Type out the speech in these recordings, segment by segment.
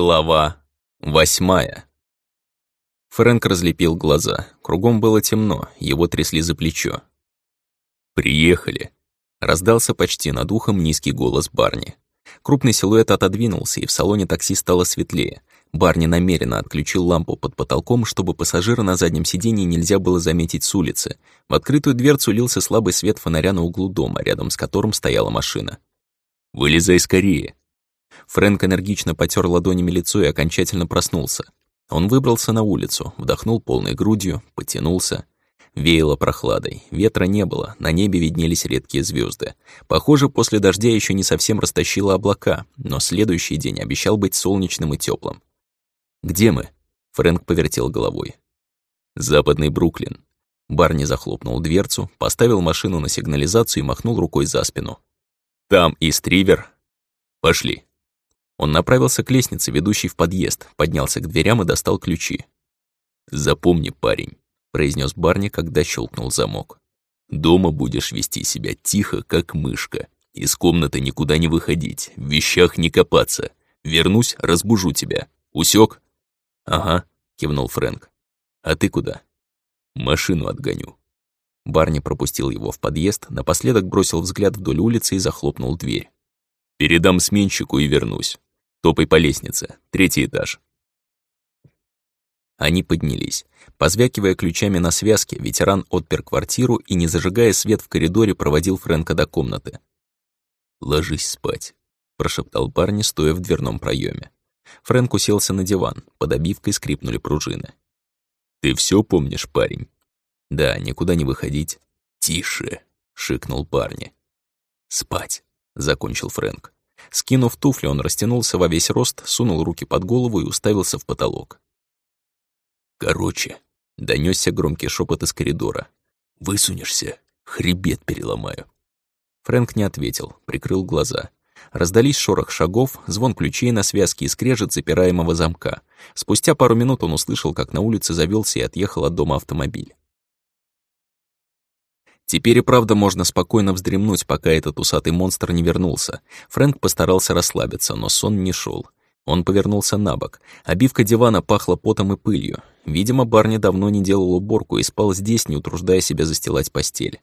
Глава восьмая. Фрэнк разлепил глаза. Кругом было темно, его трясли за плечо. «Приехали!» — раздался почти над ухом низкий голос Барни. Крупный силуэт отодвинулся, и в салоне такси стало светлее. Барни намеренно отключил лампу под потолком, чтобы пассажира на заднем сиденье нельзя было заметить с улицы. В открытую дверцу лился слабый свет фонаря на углу дома, рядом с которым стояла машина. «Вылезай скорее!» Фрэнк энергично потер ладонями лицо и окончательно проснулся. Он выбрался на улицу, вдохнул полной грудью, потянулся. Веяло прохладой, ветра не было, на небе виднелись редкие звезды. Похоже, после дождя еще не совсем растащило облака, но следующий день обещал быть солнечным и теплым. «Где мы?» — Фрэнк повертел головой. «Западный Бруклин». Барни захлопнул дверцу, поставил машину на сигнализацию и махнул рукой за спину. «Там и стривер. Пошли». Он направился к лестнице, ведущей в подъезд, поднялся к дверям и достал ключи. «Запомни, парень», — произнес Барни, когда щелкнул замок. «Дома будешь вести себя тихо, как мышка. Из комнаты никуда не выходить, в вещах не копаться. Вернусь, разбужу тебя. Усек? «Ага», — кивнул Фрэнк. «А ты куда?» «Машину отгоню». Барни пропустил его в подъезд, напоследок бросил взгляд вдоль улицы и захлопнул дверь. «Передам сменщику и вернусь. Топай по лестнице. Третий этаж». Они поднялись. Позвякивая ключами на связке, ветеран отпер квартиру и, не зажигая свет в коридоре, проводил Фрэнка до комнаты. «Ложись спать», — прошептал парень, стоя в дверном проеме. Фрэнк уселся на диван, под обивкой скрипнули пружины. «Ты все помнишь, парень?» «Да, никуда не выходить». «Тише», — шикнул парни. «Спать», — закончил Фрэнк. Скинув туфли, он растянулся во весь рост, сунул руки под голову и уставился в потолок. «Короче», — донёсся громкий шепот из коридора. «Высунешься, хребет переломаю». Фрэнк не ответил, прикрыл глаза. Раздались шорох шагов, звон ключей на связке и скрежет запираемого замка. Спустя пару минут он услышал, как на улице завелся и отъехал от дома автомобиль. Теперь и правда можно спокойно вздремнуть, пока этот усатый монстр не вернулся. Фрэнк постарался расслабиться, но сон не шел. Он повернулся на бок. Обивка дивана пахла потом и пылью. Видимо, Барни давно не делал уборку и спал здесь, не утруждая себя застилать постель.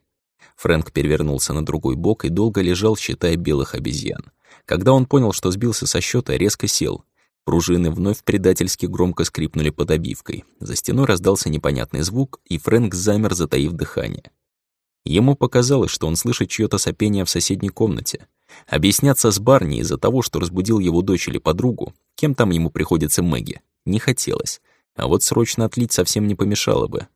Фрэнк перевернулся на другой бок и долго лежал, считая белых обезьян. Когда он понял, что сбился со счета, резко сел. Пружины вновь предательски громко скрипнули под обивкой. За стеной раздался непонятный звук, и Фрэнк замер, затаив дыхание. Ему показалось, что он слышит чьё-то сопение в соседней комнате. Объясняться с Барни из-за того, что разбудил его дочь или подругу, кем там ему приходится Мэгги, не хотелось. А вот срочно отлить совсем не помешало бы.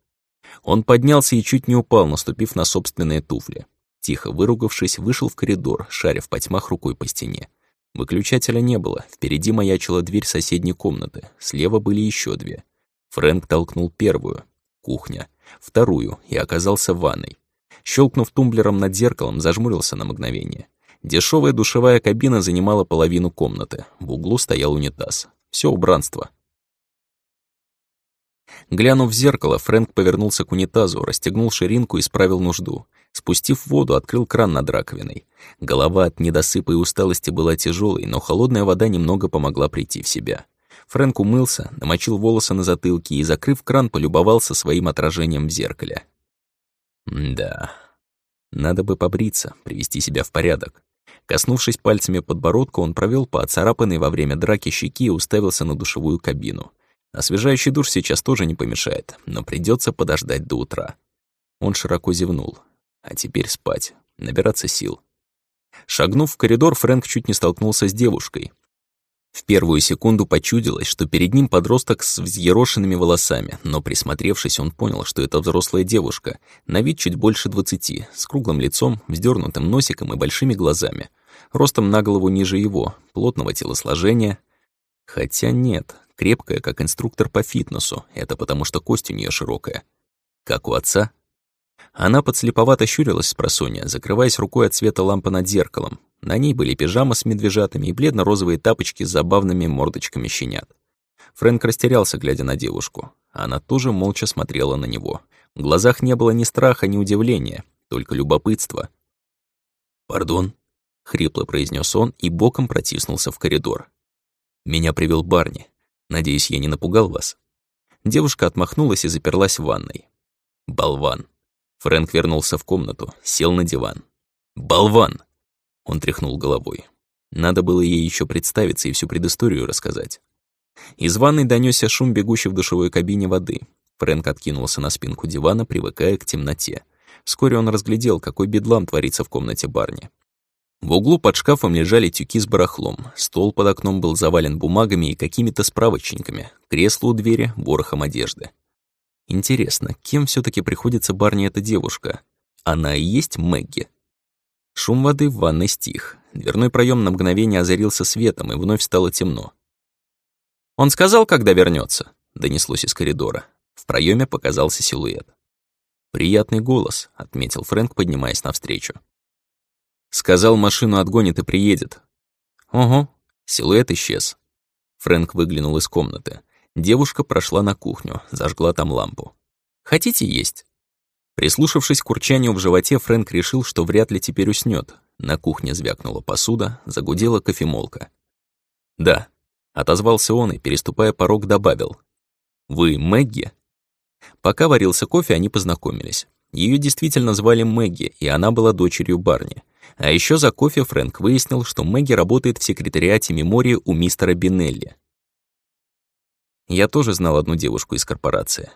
Он поднялся и чуть не упал, наступив на собственные туфли. Тихо выругавшись, вышел в коридор, шарив по тьмах рукой по стене. Выключателя не было, впереди маячила дверь соседней комнаты, слева были еще две. Фрэнк толкнул первую, кухня, вторую и оказался в ванной. Щелкнув тумблером над зеркалом, зажмурился на мгновение. Дешевая душевая кабина занимала половину комнаты. В углу стоял унитаз. Все убранство. Глянув в зеркало, Фрэнк повернулся к унитазу, расстегнул ширинку и справил нужду. Спустив воду, открыл кран над раковиной. Голова от недосыпа и усталости была тяжелой, но холодная вода немного помогла прийти в себя. Фрэнк умылся, намочил волосы на затылке и, закрыв кран, полюбовался своим отражением в зеркале. Да, надо бы побриться, привести себя в порядок. Коснувшись пальцами подбородка, он провел по оцарапанной во время драки щеки и уставился на душевую кабину. Освежающий душ сейчас тоже не помешает, но придется подождать до утра. Он широко зевнул. А теперь спать, набираться сил. Шагнув в коридор, Фрэнк чуть не столкнулся с девушкой. В первую секунду почудилось, что перед ним подросток с взъерошенными волосами, но присмотревшись, он понял, что это взрослая девушка, на вид чуть больше двадцати, с круглым лицом, вздернутым носиком и большими глазами, ростом на голову ниже его, плотного телосложения. Хотя нет, крепкая, как инструктор по фитнесу, это потому что кость у нее широкая. Как у отца, она подслеповато щурилась с просонья, закрываясь рукой от света лампы над зеркалом. На ней были пижама с медвежатами и бледно-розовые тапочки с забавными мордочками щенят. Фрэнк растерялся, глядя на девушку. Она тоже молча смотрела на него. В глазах не было ни страха, ни удивления, только любопытство. «Пардон», — хрипло произнес он и боком протиснулся в коридор. Меня привел Барни. Надеюсь, я не напугал вас?» Девушка отмахнулась и заперлась в ванной. «Болван!» Фрэнк вернулся в комнату, сел на диван. «Болван!» Он тряхнул головой. Надо было ей еще представиться и всю предысторию рассказать. Из ванной донёсся шум бегущей в душевой кабине воды. Фрэнк откинулся на спинку дивана, привыкая к темноте. Вскоре он разглядел, какой бедлам творится в комнате барни. В углу под шкафом лежали тюки с барахлом, стол под окном был завален бумагами и какими-то справочниками, кресло у двери — ворохом одежды. Интересно, кем все таки приходится барни эта девушка? Она и есть Мэгги? Шум воды в ванной стих. Дверной проем на мгновение озарился светом, и вновь стало темно. «Он сказал, когда вернется, донеслось из коридора. В проеме показался силуэт. «Приятный голос», — отметил Фрэнк, поднимаясь навстречу. Сказал, машину отгонит и приедет. Ого, силуэт исчез. Фрэнк выглянул из комнаты. Девушка прошла на кухню, зажгла там лампу. «Хотите есть?» Прислушавшись к урчанию в животе, Фрэнк решил, что вряд ли теперь уснёт. На кухне звякнула посуда, загудела кофемолка. «Да», — отозвался он и, переступая порог, добавил. «Вы Мэгги?» Пока варился кофе, они познакомились. Ее действительно звали Мэгги, и она была дочерью Барни. А еще за кофе Фрэнк выяснил, что Мэгги работает в секретариате мемории у мистера Бинелли. Я тоже знал одну девушку из корпорации.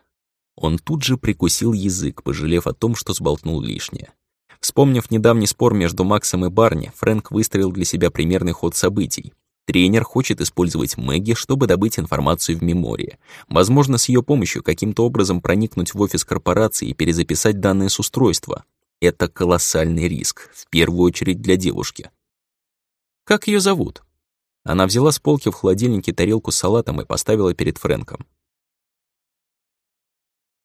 Он тут же прикусил язык, пожалев о том, что сболтнул лишнее. Вспомнив недавний спор между Максом и Барни, Фрэнк выстроил для себя примерный ход событий. Тренер хочет использовать Мэгги, чтобы добыть информацию в мемории. Возможно, с ее помощью каким-то образом проникнуть в офис корпорации и перезаписать данные с устройства. Это колоссальный риск, в первую очередь для девушки. Как ее зовут? Она взяла с полки в холодильнике тарелку с салатом и поставила перед Фрэнком.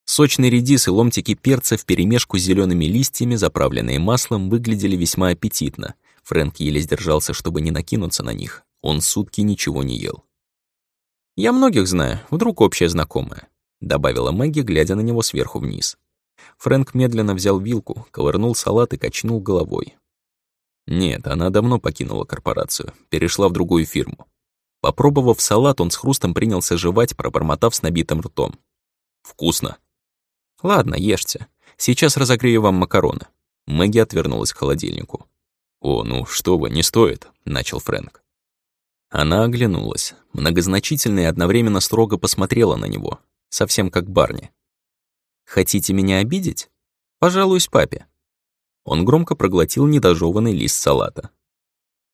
Сочный редис и ломтики перца вперемешку с зелеными листьями, заправленные маслом, выглядели весьма аппетитно. Фрэнк еле сдержался, чтобы не накинуться на них. Он сутки ничего не ел. «Я многих знаю, вдруг общая знакомая», — добавила Мэгги, глядя на него сверху вниз. Фрэнк медленно взял вилку, ковырнул салат и качнул головой. Нет, она давно покинула корпорацию, перешла в другую фирму. Попробовав салат, он с хрустом принялся жевать, пробормотав с набитым ртом. «Вкусно!» «Ладно, ешьте. Сейчас разогрею вам макароны». Мэгги отвернулась к холодильнику. «О, ну что вы, не стоит», — начал Фрэнк. Она оглянулась, многозначительно и одновременно строго посмотрела на него, совсем как Барни. «Хотите меня обидеть? Пожалуюсь папе». Он громко проглотил недожеванный лист салата.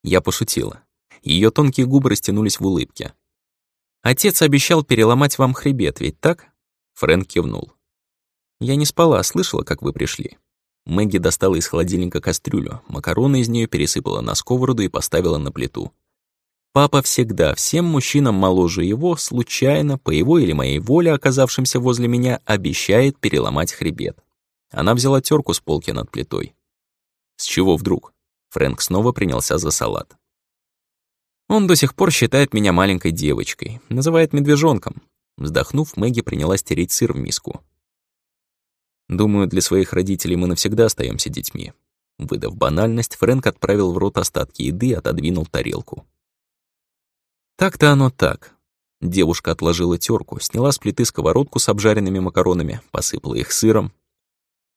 Я пошутила. Ее тонкие губы растянулись в улыбке. «Отец обещал переломать вам хребет, ведь так?» Фрэнк кивнул. «Я не спала, слышала, как вы пришли». Мэгги достала из холодильника кастрюлю, макароны из нее пересыпала на сковороду и поставила на плиту. Папа всегда всем мужчинам моложе его, случайно, по его или моей воле, оказавшимся возле меня, обещает переломать хребет. Она взяла терку с полки над плитой. С чего вдруг? Фрэнк снова принялся за салат. Он до сих пор считает меня маленькой девочкой, называет медвежонком. Вздохнув, Мэгги принялась тереть сыр в миску. Думаю, для своих родителей мы навсегда остаемся детьми. Выдав банальность, Фрэнк отправил в рот остатки еды и отодвинул тарелку. Так-то оно так. Девушка отложила терку, сняла с плиты сковородку с обжаренными макаронами, посыпала их сыром.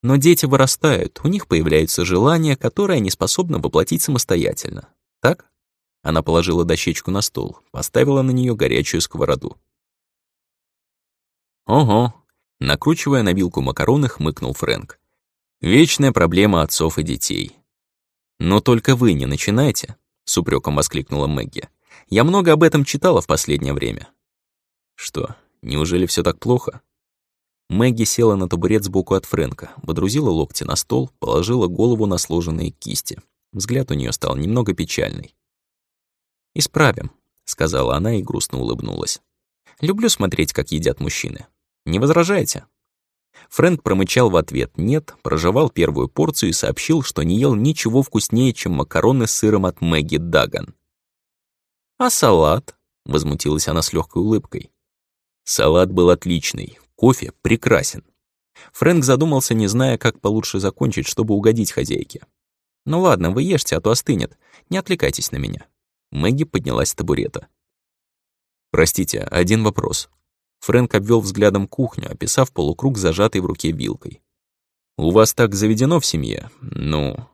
Но дети вырастают, у них появляются желания, которые они способны воплотить самостоятельно. Так? Она положила дощечку на стол, поставила на нее горячую сковороду. «Ого!» — накручивая на вилку макароны, хмыкнул Фрэнк. «Вечная проблема отцов и детей». «Но только вы не начинайте», — с упреком воскликнула Мэгги. Я много об этом читала в последнее время. Что, неужели все так плохо? Мэгги села на табурет сбоку от Фрэнка, водрузила локти на стол, положила голову на сложенные кисти. Взгляд у нее стал немного печальный. «Исправим», — сказала она и грустно улыбнулась. «Люблю смотреть, как едят мужчины. Не возражаете?» Фрэнк промычал в ответ «нет», прожевал первую порцию и сообщил, что не ел ничего вкуснее, чем макароны с сыром от Мэгги Даган. «А салат?» — возмутилась она с легкой улыбкой. Салат был отличный, кофе прекрасен. Фрэнк задумался, не зная, как получше закончить, чтобы угодить хозяйке. «Ну ладно, вы ешьте, а то остынет. Не отвлекайтесь на меня». Мэгги поднялась с табурета. «Простите, один вопрос». Фрэнк обвел взглядом кухню, описав полукруг, зажатый в руке вилкой. «У вас так заведено в семье? Ну...»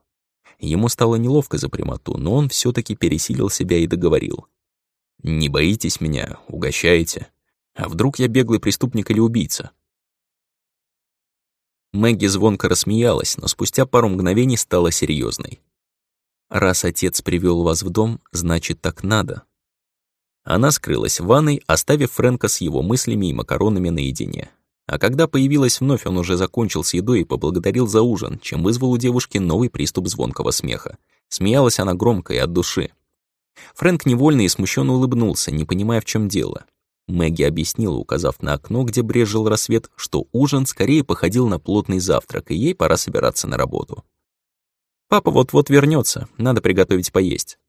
Ему стало неловко за прямоту, но он все таки пересилил себя и договорил. «Не боитесь меня, угощаете? А вдруг я беглый преступник или убийца?» Мэгги звонко рассмеялась, но спустя пару мгновений стала серьезной. «Раз отец привел вас в дом, значит, так надо». Она скрылась в ванной, оставив Фрэнка с его мыслями и макаронами наедине. А когда появилась вновь, он уже закончил с едой и поблагодарил за ужин, чем вызвал у девушки новый приступ звонкого смеха. Смеялась она громко и от души. Фрэнк невольно и смущенно улыбнулся, не понимая, в чем дело. Мэгги объяснила, указав на окно, где брежил рассвет, что ужин скорее походил на плотный завтрак, и ей пора собираться на работу. «Папа вот-вот вернется, надо приготовить поесть».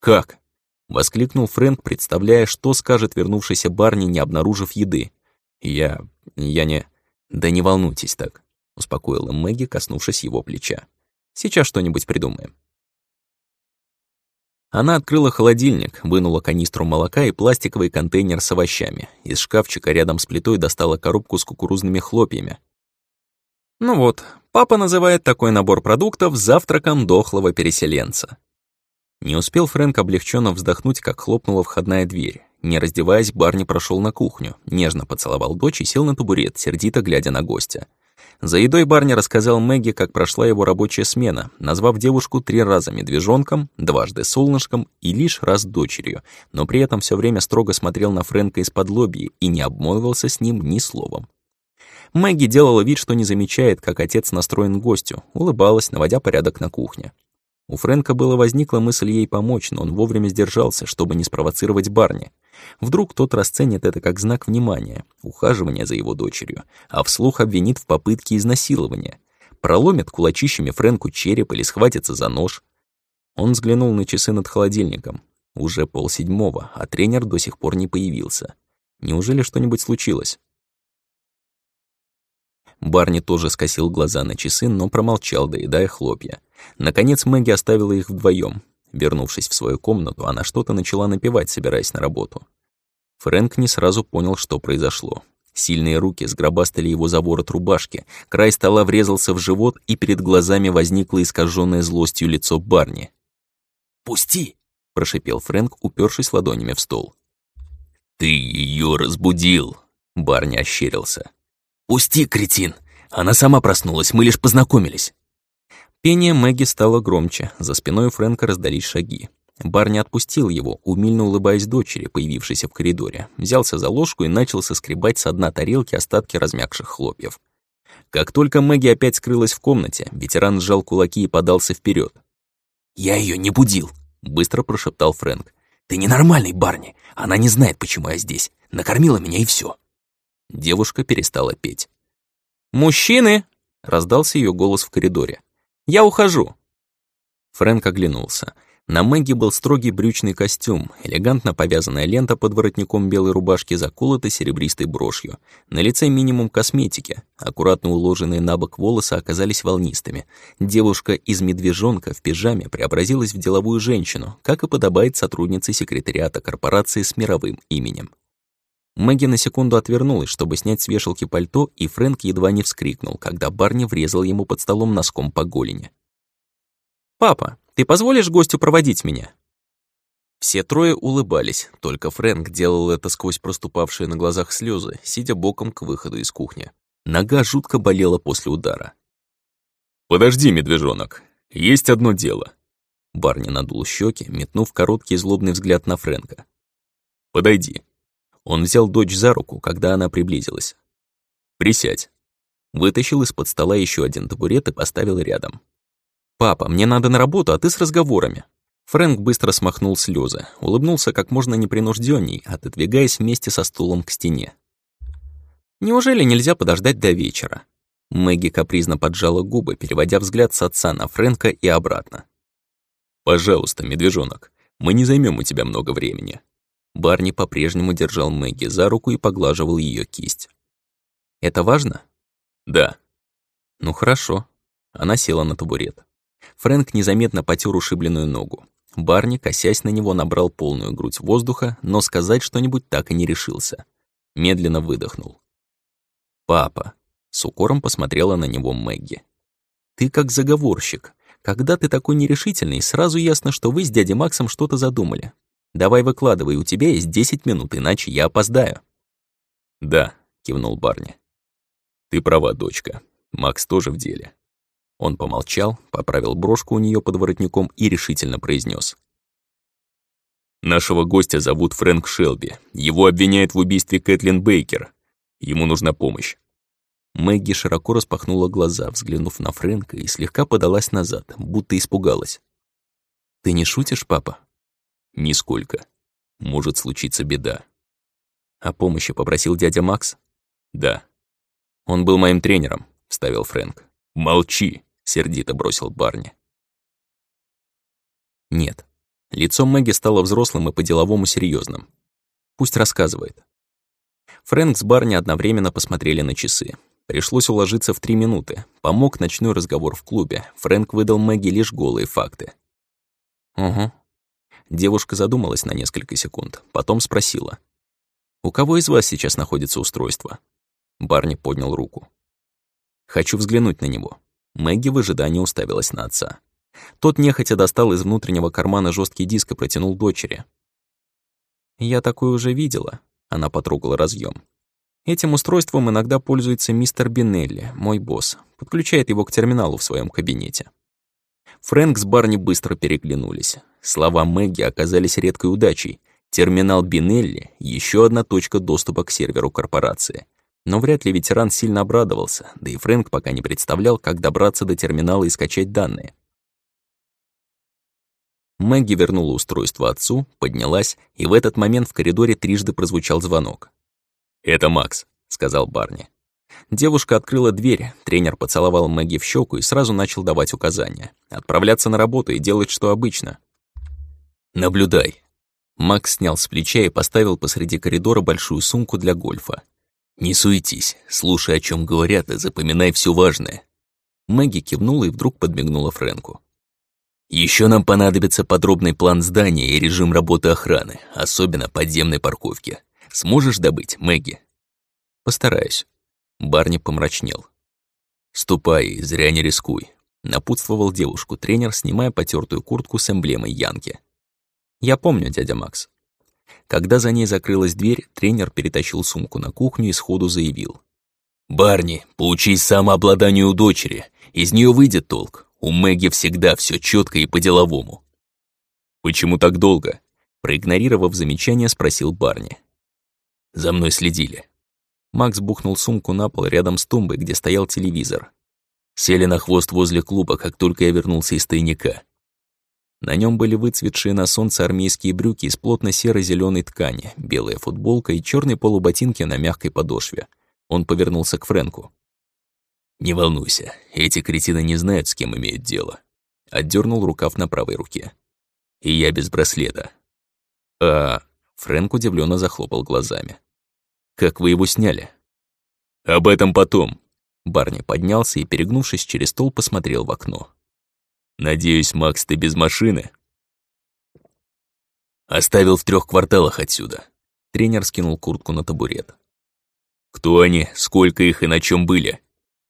«Как?» — воскликнул Фрэнк, представляя, что скажет вернувшийся Барни, не обнаружив еды. «Я... я не...» «Да не волнуйтесь так», — успокоила Мэгги, коснувшись его плеча. «Сейчас что-нибудь придумаем». Она открыла холодильник, вынула канистру молока и пластиковый контейнер с овощами. Из шкафчика рядом с плитой достала коробку с кукурузными хлопьями. Ну вот, папа называет такой набор продуктов завтраком дохлого переселенца. Не успел Фрэнк облегченно вздохнуть, как хлопнула входная дверь. Не раздеваясь, Барни прошел на кухню, нежно поцеловал дочь и сел на табурет, сердито глядя на гостя. За едой Барни рассказал Мэгги, как прошла его рабочая смена, назвав девушку три раза медвежонком, дважды солнышком и лишь раз дочерью, но при этом все время строго смотрел на Фрэнка из-под лобья и не обмолвился с ним ни словом. Мэгги делала вид, что не замечает, как отец настроен гостю, улыбалась, наводя порядок на кухне. У Фрэнка было возникла мысль ей помочь, но он вовремя сдержался, чтобы не спровоцировать Барни. Вдруг тот расценит это как знак внимания, ухаживания за его дочерью, а вслух обвинит в попытке изнасилования. Проломит кулачищами Фрэнку череп или схватится за нож. Он взглянул на часы над холодильником. Уже полседьмого, а тренер до сих пор не появился. Неужели что-нибудь случилось? Барни тоже скосил глаза на часы, но промолчал, доедая хлопья. Наконец Мэгги оставила их вдвоем. Вернувшись в свою комнату, она что-то начала напевать, собираясь на работу. Фрэнк не сразу понял, что произошло. Сильные руки сгробастали его за ворот рубашки, край стола врезался в живот, и перед глазами возникло искаженное злостью лицо Барни. «Пусти!» — прошипел Фрэнк, упершись ладонями в стол. «Ты ее разбудил!» — Барни ощерился. «Пусти, кретин! Она сама проснулась, мы лишь познакомились!» Пение Мэгги стало громче, за спиной Фрэнка раздались шаги. Барни отпустил его, умильно улыбаясь дочери, появившейся в коридоре, взялся за ложку и начал соскребать с дна тарелки остатки размягших хлопьев. Как только Мэгги опять скрылась в комнате, ветеран сжал кулаки и подался вперед. «Я ее не будил», — быстро прошептал Фрэнк. «Ты ненормальный, Барни. Она не знает, почему я здесь. Накормила меня и все. Девушка перестала петь. «Мужчины!» — раздался ее голос в коридоре. «Я ухожу!» Фрэнк оглянулся. На Мэгги был строгий брючный костюм, элегантно повязанная лента под воротником белой рубашки заколота серебристой брошью. На лице минимум косметики. Аккуратно уложенные на бок волосы оказались волнистыми. Девушка из медвежонка в пижаме преобразилась в деловую женщину, как и подобает сотруднице секретариата корпорации с мировым именем. Мэгги на секунду отвернулась, чтобы снять с вешалки пальто, и Фрэнк едва не вскрикнул, когда Барни врезал ему под столом носком по голени. «Папа, ты позволишь гостю проводить меня?» Все трое улыбались, только Фрэнк делал это сквозь проступавшие на глазах слезы, сидя боком к выходу из кухни. Нога жутко болела после удара. «Подожди, медвежонок, есть одно дело». Барни надул щеки, метнув короткий злобный взгляд на Фрэнка. «Подойди». Он взял дочь за руку, когда она приблизилась. «Присядь». Вытащил из-под стола еще один табурет и поставил рядом. «Папа, мне надо на работу, а ты с разговорами». Фрэнк быстро смахнул слезы, улыбнулся как можно непринужденней, отодвигаясь вместе со стулом к стене. «Неужели нельзя подождать до вечера?» Мэгги капризно поджала губы, переводя взгляд с отца на Фрэнка и обратно. «Пожалуйста, медвежонок, мы не займем у тебя много времени. Барни по-прежнему держал Мэгги за руку и поглаживал ее кисть. «Это важно?» «Да». «Ну хорошо». Она села на табурет. Фрэнк незаметно потер ушибленную ногу. Барни, косясь на него, набрал полную грудь воздуха, но сказать что-нибудь так и не решился. Медленно выдохнул. «Папа», — с укором посмотрела на него Мэгги. «Ты как заговорщик. Когда ты такой нерешительный, сразу ясно, что вы с дядей Максом что-то задумали. Давай выкладывай, у тебя есть десять минут, иначе я опоздаю». «Да», — кивнул Барни. «Ты права, дочка. Макс тоже в деле». Он помолчал, поправил брошку у нее под воротником и решительно произнес: «Нашего гостя зовут Фрэнк Шелби. Его обвиняют в убийстве Кэтлин Бейкер. Ему нужна помощь». Мэгги широко распахнула глаза, взглянув на Фрэнка, и слегка подалась назад, будто испугалась. «Ты не шутишь, папа?» «Нисколько. Может случиться беда». «О помощи попросил дядя Макс?» «Да». «Он был моим тренером», — вставил Фрэнк. «Молчи!» — сердито бросил Барни. «Нет». Лицо Мэгги стало взрослым и по-деловому серьезным. Пусть рассказывает. Фрэнк с Барни одновременно посмотрели на часы. Пришлось уложиться в три минуты. Помог ночной разговор в клубе. Фрэнк выдал Мэгги лишь голые факты. «Угу». Девушка задумалась на несколько секунд, потом спросила. «У кого из вас сейчас находится устройство?» Барни поднял руку. «Хочу взглянуть на него». Мэгги в ожидании уставилась на отца. Тот нехотя достал из внутреннего кармана жесткий диск и протянул дочери. «Я такое уже видела», — она потрогала разъем. Этим устройством иногда пользуется мистер Бинелли, мой босс. Подключает его к терминалу в своем кабинете. Фрэнк с Барни быстро переглянулись. Слова Мэгги оказались редкой удачей. Терминал Бинелли — еще одна точка доступа к серверу корпорации. Но вряд ли ветеран сильно обрадовался, да и Фрэнк пока не представлял, как добраться до терминала и скачать данные. Мэгги вернула устройство отцу, поднялась, и в этот момент в коридоре трижды прозвучал звонок. «Это Макс», — сказал Барни. Девушка открыла дверь, тренер поцеловал Мэгги в щеку и сразу начал давать указания. Отправляться на работу и делать, что обычно. «Наблюдай». Макс снял с плеча и поставил посреди коридора большую сумку для гольфа. «Не суетись, слушай, о чем говорят, и запоминай все важное». Мэгги кивнула и вдруг подмигнула Фрэнку. Еще нам понадобится подробный план здания и режим работы охраны, особенно подземной парковки. Сможешь добыть, Мэгги?» «Постараюсь». Барни помрачнел. «Ступай, зря не рискуй», — напутствовал девушку тренер, снимая потертую куртку с эмблемой Янки. «Я помню, дядя Макс». Когда за ней закрылась дверь, тренер перетащил сумку на кухню и сходу заявил. «Барни, поучись самообладанию дочери. Из нее выйдет толк. У Мэгги всегда все четко и по-деловому». «Почему так долго?» Проигнорировав замечание, спросил Барни. За мной следили. Макс бухнул сумку на пол рядом с тумбой, где стоял телевизор. Сели на хвост возле клуба, как только я вернулся из тайника. На нем были выцветшие на солнце армейские брюки из плотно серо зеленой ткани, белая футболка и черные полуботинки на мягкой подошве. Он повернулся к Фрэнку. «Не волнуйся, эти кретины не знают, с кем имеют дело». Отдернул рукав на правой руке. «И я без браслета». «А...» Фрэнк удивленно захлопал глазами. Как вы его сняли?» «Об этом потом». Барни поднялся и, перегнувшись через стол, посмотрел в окно. «Надеюсь, Макс, ты без машины?» «Оставил в трех кварталах отсюда». Тренер скинул куртку на табурет. «Кто они, сколько их и на чем были?»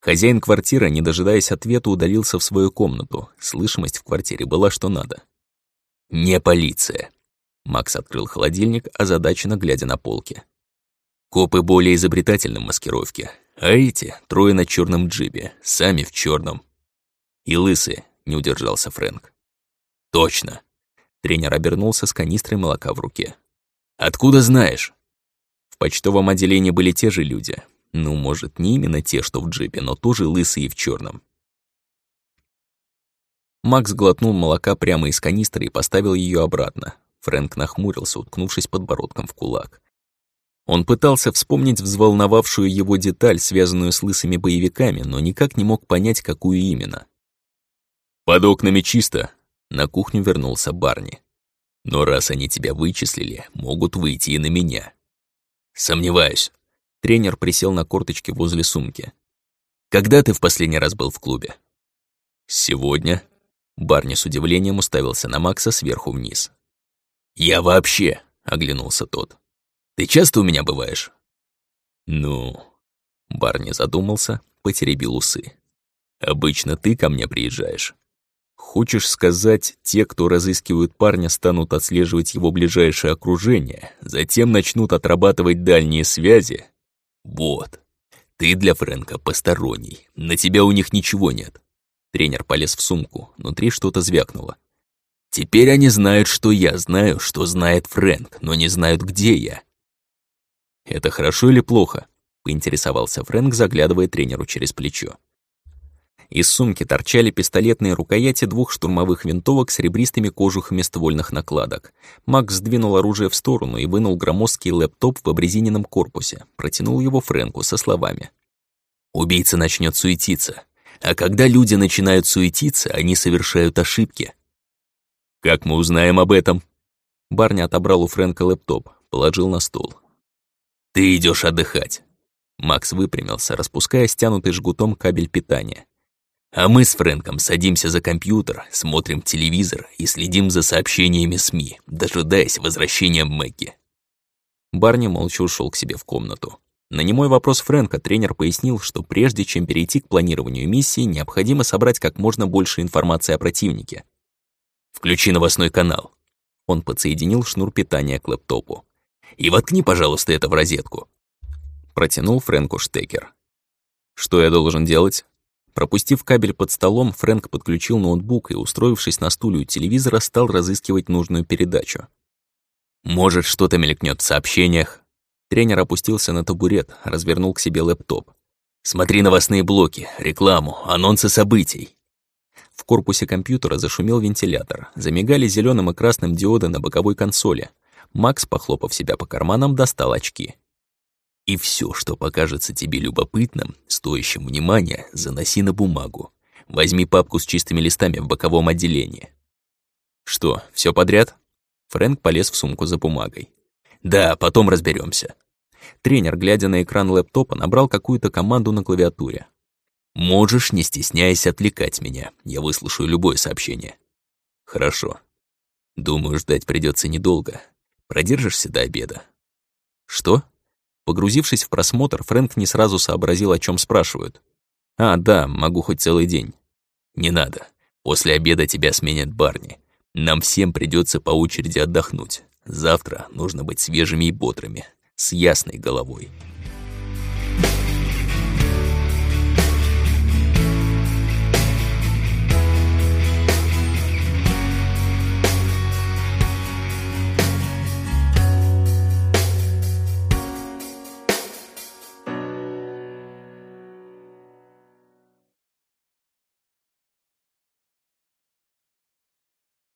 Хозяин квартиры, не дожидаясь ответа, удалился в свою комнату. Слышимость в квартире была что надо. «Не полиция». Макс открыл холодильник, озадаченно глядя на полки. Копы более изобретательны в маскировке, а эти — трое на черном джибе, сами в черном. И лысые, не удержался Фрэнк. Точно. Тренер обернулся с канистрой молока в руке. Откуда знаешь? В почтовом отделении были те же люди. Ну, может, не именно те, что в джипе, но тоже лысые в черном. Макс глотнул молока прямо из канистры и поставил ее обратно. Фрэнк нахмурился, уткнувшись подбородком в кулак. Он пытался вспомнить взволновавшую его деталь, связанную с лысыми боевиками, но никак не мог понять, какую именно. «Под окнами чисто», — на кухню вернулся Барни. «Но раз они тебя вычислили, могут выйти и на меня». «Сомневаюсь». Тренер присел на корточки возле сумки. «Когда ты в последний раз был в клубе?» «Сегодня». Барни с удивлением уставился на Макса сверху вниз. «Я вообще!» — оглянулся тот. «Ты часто у меня бываешь?» «Ну...» Барни задумался, потеребил усы. «Обычно ты ко мне приезжаешь. Хочешь сказать, те, кто разыскивают парня, станут отслеживать его ближайшее окружение, затем начнут отрабатывать дальние связи? Вот. Ты для Фрэнка посторонний, на тебя у них ничего нет. Тренер полез в сумку, внутри что-то звякнуло. Теперь они знают, что я знаю, что знает Фрэнк, но не знают, где я. Это хорошо или плохо? Поинтересовался Фрэнк, заглядывая тренеру через плечо. Из сумки торчали пистолетные рукояти двух штурмовых винтовок с ребристыми кожухами ствольных накладок. Макс сдвинул оружие в сторону и вынул громоздкий лэптоп в обрезиненном корпусе, протянул его Фрэнку со словами. «Убийца начнет суетиться. А когда люди начинают суетиться, они совершают ошибки». «Как мы узнаем об этом?» Барни отобрал у Фрэнка лэптоп, положил на стол. «Ты идешь отдыхать». Макс выпрямился, распуская стянутый жгутом кабель питания. А мы с Фрэнком садимся за компьютер, смотрим телевизор и следим за сообщениями СМИ, дожидаясь возвращения Мэгги. Барни молча ушел к себе в комнату. На немой вопрос Фрэнка тренер пояснил, что прежде чем перейти к планированию миссии, необходимо собрать как можно больше информации о противнике. «Включи новостной канал». Он подсоединил шнур питания к лэптопу. «И воткни, пожалуйста, это в розетку». Протянул Фрэнку штекер. «Что я должен делать?» Пропустив кабель под столом, Фрэнк подключил ноутбук и, устроившись на стуле у телевизора, стал разыскивать нужную передачу. «Может, что-то мелькнет в сообщениях?» Тренер опустился на табурет, развернул к себе лэптоп. «Смотри новостные блоки, рекламу, анонсы событий». В корпусе компьютера зашумел вентилятор, замигали зеленым и красным диоды на боковой консоли. Макс, похлопав себя по карманам, достал очки. И все, что покажется тебе любопытным, стоящим внимания, заноси на бумагу. Возьми папку с чистыми листами в боковом отделении. Что, все подряд? Фрэнк полез в сумку за бумагой. Да, потом разберемся. Тренер, глядя на экран лэптопа, набрал какую-то команду на клавиатуре. «Можешь, не стесняясь, отвлекать меня. Я выслушаю любое сообщение». «Хорошо. Думаю, ждать придется недолго. Продержишься до обеда». «Что?» Погрузившись в просмотр, Фрэнк не сразу сообразил, о чем спрашивают. «А, да, могу хоть целый день». «Не надо. После обеда тебя сменят Барни. Нам всем придется по очереди отдохнуть. Завтра нужно быть свежими и бодрыми, с ясной головой».